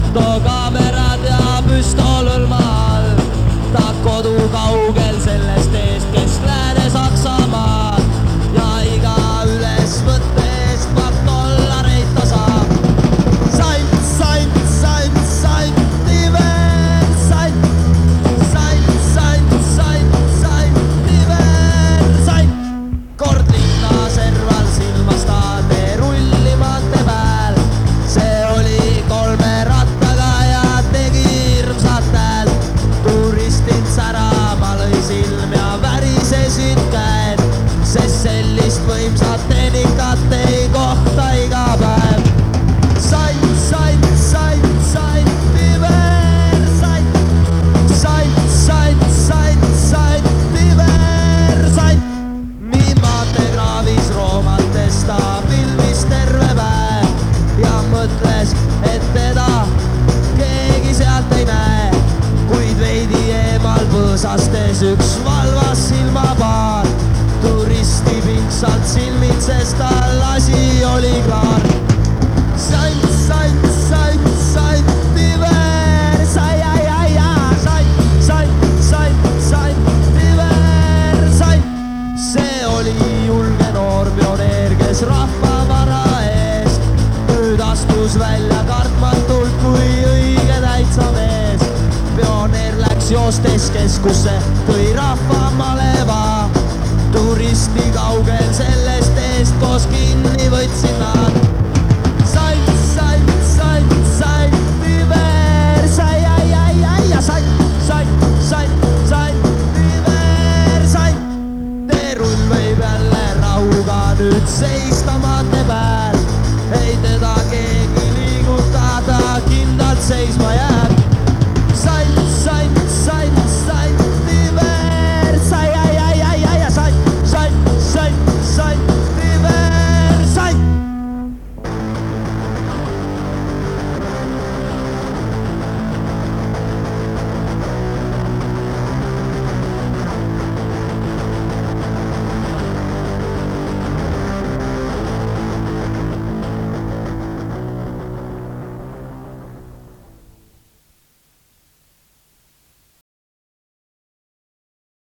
fotokaamerad ja püstol õlmal, ta kodu kaugel. Võimsat tehnikat ei kohta iga päev. sant, sant, sant, sant, diversant. sant, sant, sant, sant, diversant. nii maatekraavis roomates ta filmis terve päev ja mõtles, et teda keegi sealt ei näe. kuid veidi eemal põõsastes üks valvas klaar. sant, sant, sant, sant, diversant, sant, sant, sant, sant, diversant. see oli julge noor pioneer, kes rahvavara eest nüüd astus välja kartmatult kui õige täitsa mees. pioneer läks joostes keskusse, tõi rahva maleva. turisti eest kinni võtsin ma. salts, salts, salts, salts, über, sai, ai, ai, ai ja salts, salts, salts, salts, über, salts. teerull võib jälle rahuga nüüd seista maantee peal, ei teda keegi liigutada, kindlalt seisma jääb.